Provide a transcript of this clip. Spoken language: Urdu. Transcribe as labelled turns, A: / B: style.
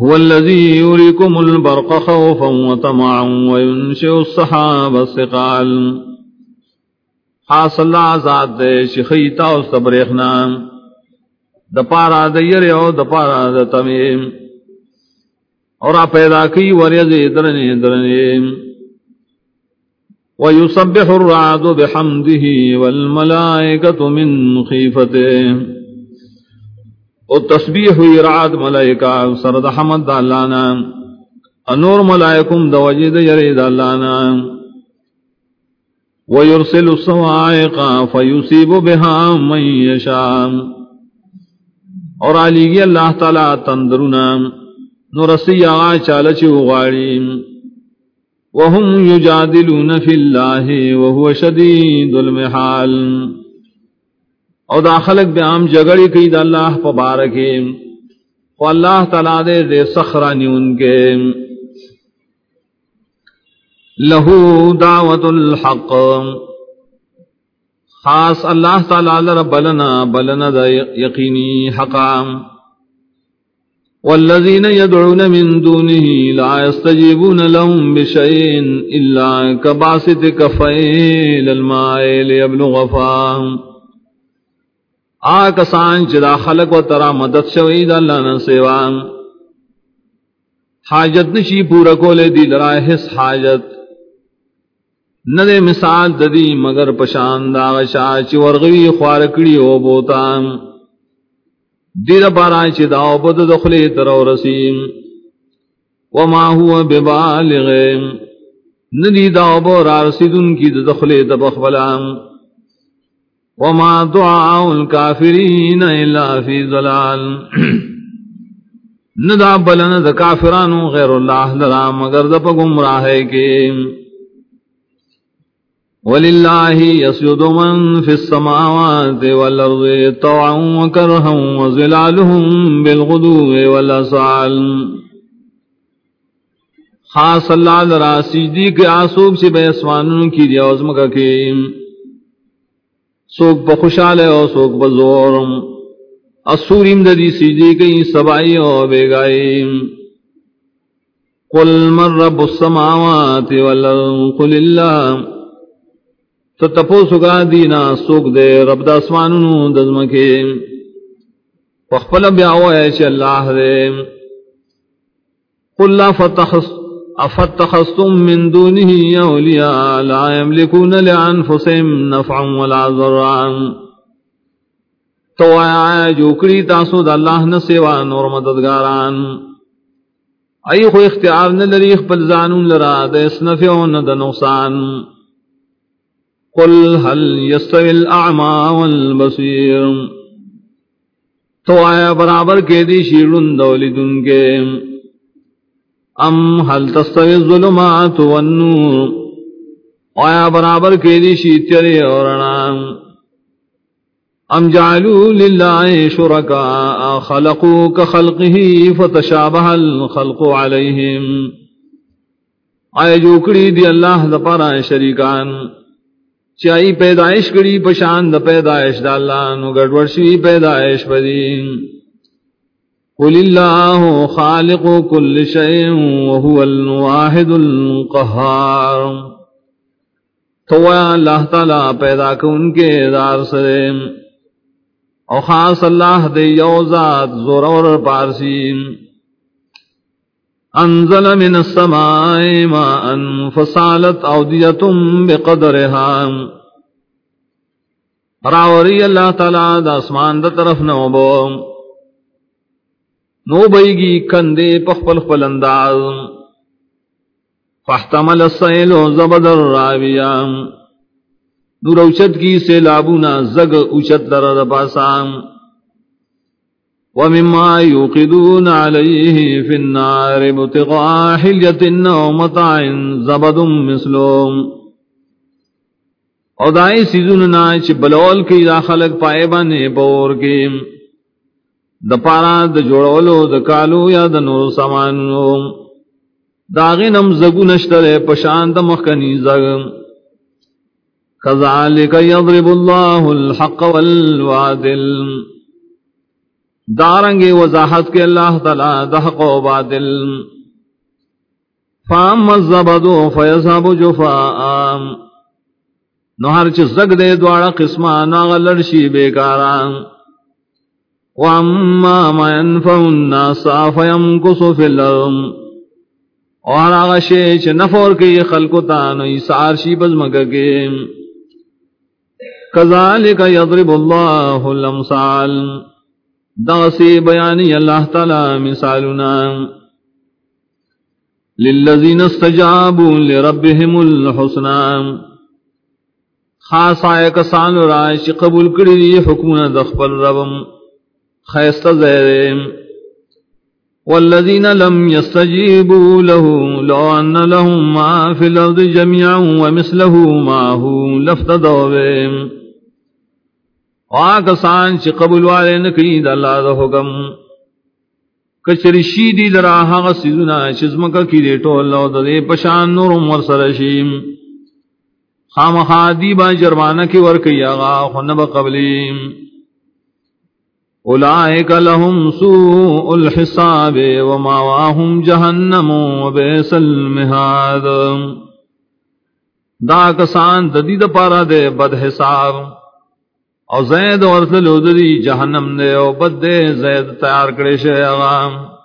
A: هو الذي يريكم البرق خوفا وطمعا وينشئ الصحاب الثقال. حاصل ذات دے شخیتا و صبریخنا دپارا دیر او دپارا دتمیم اور پیدا کی وریز درنی درنی. ويسبح الرعد بحمده والملائكة من خيفته او تسبیح ہوئی رات ملائکہ، سرد حمد دالانا انور ملائکم دو وجد یرید دالانا ویرسل السوائقا فیسیب بها من یشام اور علیگی اللہ تعالی تندرنا نرسی آغا چالچی اغاڑیم وهم یجادلون فی اللہ وهو شدید المحال۔ او دا خلق بے عام جگڑی کی دا اللہ پبارکی و اللہ تعالیٰ دے دے سخرانی ان کے۔ لہو دعوت الحق۔ خاص اللہ تعالیٰ لر بلنا بلنا دا یقینی حقام والذین يدعون من دونه لا يستجيبون لهم بشيء إلا كباسط كفيل الماء ليبلغ فاهم آکسان چدا خلق و ترا مدد شوید اللہ نہ سیوان. حاجت نشی پورا کولے دی لرائے حس حاجت. ندے مثال ددی مگر پشان دا غشا چی ورغوی خوارکڑی او بوتان. دیر پارا چی داو بد دخلی ترو رسیم. وما ہوا ببالغیم. ندی داو بورا رسیدن کی دخلی تبخبلام وما دعاء الكافرين الا في ضلال. ندا بلن د کافرانو غیر اللہ لرا، مگر د گمراہ کے وللہ يسجد من في السماوات والارض طوعا وكرها وظلالهم بالغدو والاصال خاص اللہ لرا، سجدی کے آسوب سے بے اسوانوں کی دیوزم کا کہ سوک بخوشال او سوک بزورم اسوریم ددی سیدی کئی سبائی او بیگائیم قل من رب السماوات والارض، قل اللہ۔ تتپو سکا دینا، سوک دے رب دا اسمانونو دزمکے وخپل بیاو ایچ اللہ دے۔ قل لا فتخست افتخستم من دونه اولیاء لا يملكون لانفسهم نفعا ولا ضرا. تو آیا جو کری تاسو دا اللہ نہ سیوان اور مددگاران. ای خو اختیار نہ لری، خپل زانون لرا، د اس نفع د نقصان. قل هل يستوي الاعمى والبصير تو آیا برابر کے دی شیرن دولیدن کے ام حل تستوی الظلمات والنور؟ آیا برابر کے دی شیطری اور انام ام جعلو للہ شرکا، خلقو کخلقه فتشابہ الخلق علیہم۔ آیا جو کڑی دی اللہ دا پارا شریکان۔ چاہی پیدائش کڑی پشان دا پیدائش دا اللہ، نو گڑوڑشی پیدائش بدین۔ قل الله خالق كل شيء وهو الواحد القهار تو اللہ تعالی پیدا کن کے دار سے او خاص اللہ دے یوزات زور اور پارسی۔ انزل من السماء ماء فصالت اودیة بقدرها راوری اللہ تعالی دا اسمان دا طرف نوبو نو بیگی کندے پخپل خپل انداز. فاحتمل السیل و زبدر راویام نور اوچت کی سے لابونا زگ اوچت در پاسام ومما يوقدون عليه في النار بتغاء حلية ومتاع زبد مثلهم او دائی سیزون ناچ بلول کی دا خلق پائے بانے بور کے د پارا د جوړولو د کالو یا د نور سامانو داغه نم زګو نشتره پشان د مخکنی زګ. کذالک یضرب الله الحق والعدل دارنگے وضاحت کے اللہ تعالی دحق و باطل. فام الزبدو فیصاب جفاء. نو ہر چیز زگ دے دوارا قسمہ ناغ لڑشی بیکاران واما ما ينفع الناس فيمكث في الارض اور آغا شیچ نفور کی خلقتا نو ایسار شی بزمگا کے. کذالک یضرب اللہ الامثال. دغسی بیانی اللہ تعالی مثالنا للذین استجابوا لربهم الحسنا خاص آئے کسان رائش قبول کری حکمنا دخبر ربم. خیست زیرم والذین لم يستجیبوا له لو ان لهم ما في الارض جميعا ومثله ما هو لفتدوهم آکسان چی قبول والے نکی دا اللہ دا حکم۔ کچری شیدی لرا حق سیدنا چزمکا کی دے ٹول لو دا دے پشان نورم ورسرشیم۔ خام خادی با جرمانہ کی ورکی آغا خنب قبلیم۔ اولائک لهم سوء الحساب وماواهم جہنم وبیس المہاد۔ دا کسان ددید پارا دے بد حساب۔ او زید اور سلو جہنم دے او بد دے زید تیار کرے شے اغام